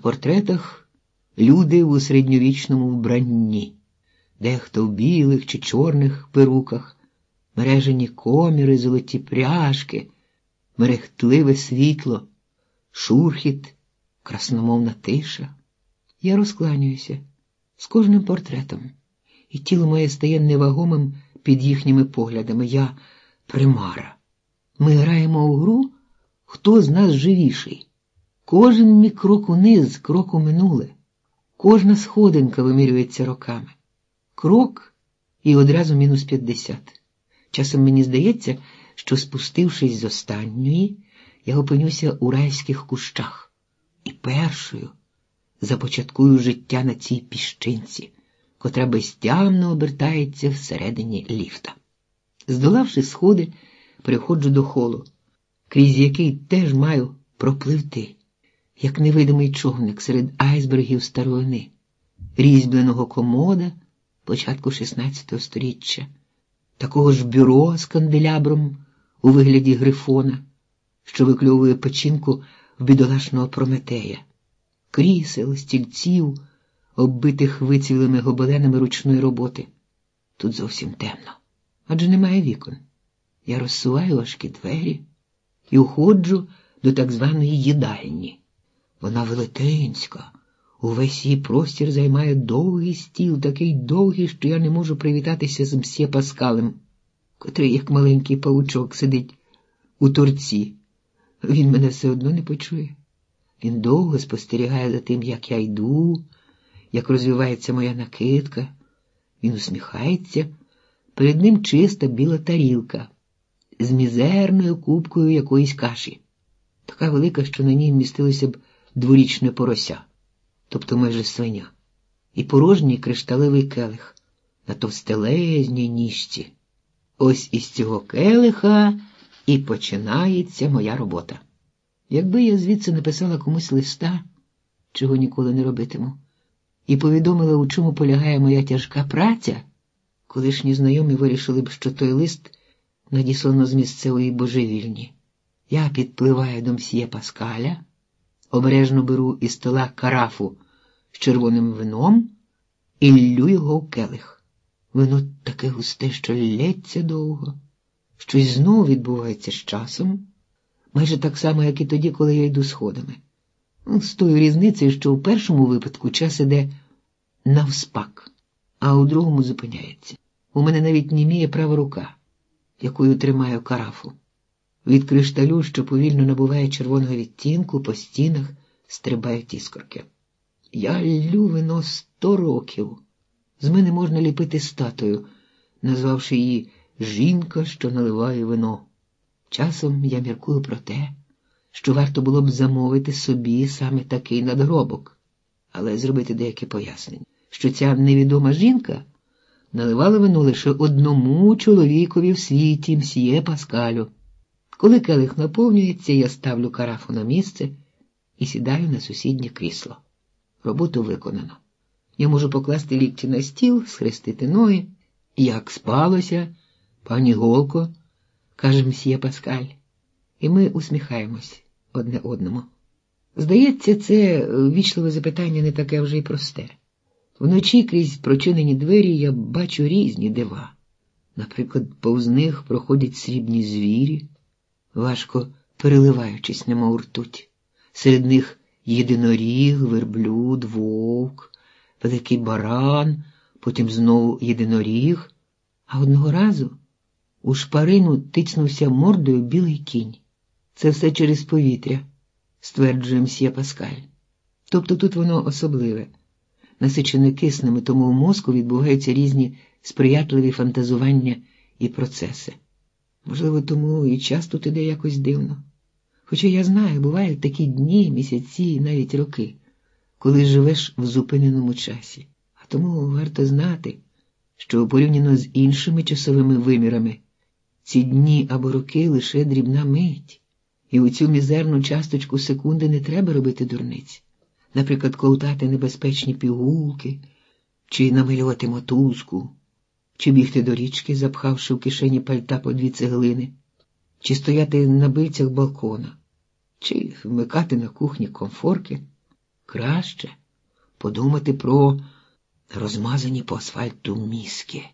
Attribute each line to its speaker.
Speaker 1: портретах люди у середньовічному вбранні, дехто в білих чи чорних перуках, мережені коміри, золоті пряжки, мерехтливе світло, шурхіт, красномовна тиша. Я розкланююся з кожним портретом, і тіло моє стає невагомим під їхніми поглядами. Я примара. Ми граємо у гру, хто з нас живіший. Кожен мій крок униз, крок у минуле, кожна сходинка вимірюється роками. Крок і одразу мінус п'ятдесят. Часом мені здається, що, спустившись з останньої, я опинюся у райських кущах і першою започаткую життя на цій піщинці, котра безтямно обертається всередині ліфта. Здолавши сходи, переходжу до холу, крізь який теж маю пропливти, як невидимий човник серед айсбергів старовини, різьбленого комода початку XVI століття, такого ж бюро з канделябром у вигляді грифона, що викльовує печінку в бідолашного Прометея, крісел, стільців, оббитих вицілими гобеленами ручної роботи. Тут зовсім темно, адже немає вікон. Я розсуваю важкі двері і уходжу до так званої їдальні. Вона велетенська, увесь її простір займає довгий стіл, такий довгий, що я не можу привітатися з мсьє Паскалем, котрий, як маленький паучок, сидить у торці. Він мене все одно не почує. Він довго спостерігає за тим, як я йду, як розвивається моя накидка. Він усміхається, перед ним чиста біла тарілка з мізерною кубкою якоїсь каші, така велика, що на ній містилося б дворічне порося, тобто майже свиня, і порожній кришталевий келих на товстелезній ніжці. Ось із цього келиха і починається моя робота. Якби я звідси написала комусь листа, чого ніколи не робитиму, і повідомила, у чому полягає моя тяжка праця, колишні знайомі вирішили б, що той лист надіслано з місцевої божевільні. Я підпливаю до мсьє Паскаля, обережно беру із стола карафу з червоним вином і ллю його в келих. Вино таке густе, що лється довго, щось знову відбувається з часом, майже так само, як і тоді, коли я йду сходами. Ну, з тою різницею, що у першому випадку час іде навспак, а у другому зупиняється. У мене навіть німіє права рука якою тримаю карафу. Від кришталю, що повільно набуває червоного відтінку, по стінах стрибають іскорки. Я ллю вино сто років. З мене можна ліпити статую, назвавши її Жінка, що наливає вино. Часом я міркую про те, що варто було б замовити собі саме такий надгробок, але зробити деяке пояснення, що ця невідома жінка наливали вино лише одному чоловікові в світі мсьє Паскалю. Коли келих наповнюється, я ставлю карафу на місце і сідаю на сусіднє крісло. Роботу виконано. Я можу покласти лікті на стіл, схрестити ноги. Як спалося, пані Голко, каже мсьє Паскаль, і ми усміхаємось одне одному. Здається, це вічливе запитання не таке вже й просте. Вночі крізь прочинені двері я бачу різні дива. Наприклад, повз них проходять срібні звірі, важко переливаючись, немов ртуть. Серед них єдиноріг, верблюд, вовк, великий баран, потім знову єдиноріг, а одного разу у шпарину тицнувся мордою білий кінь. Це все через повітря, стверджує мсьє Паскаль. Тобто тут воно особливе насичене киснем, тому у мозку відбуваються різні сприятливі фантазування і процеси. Можливо, тому і час тут іде якось дивно. Хоча я знаю, бувають такі дні, місяці навіть роки, коли живеш в зупиненому часі. А тому варто знати, що порівняно з іншими часовими вимірами ці дні або роки лише дрібна мить, і у цю мізерну часточку секунди не треба робити дурниць наприклад, ковтати небезпечні пігулки, чи намилювати мотузку, чи бігти до річки, запхавши в кишені пальта по дві цеглини, чи стояти на бильцях балкона, чи вмикати на кухні комфорки. краще подумати про розмазані по асфальту мізки.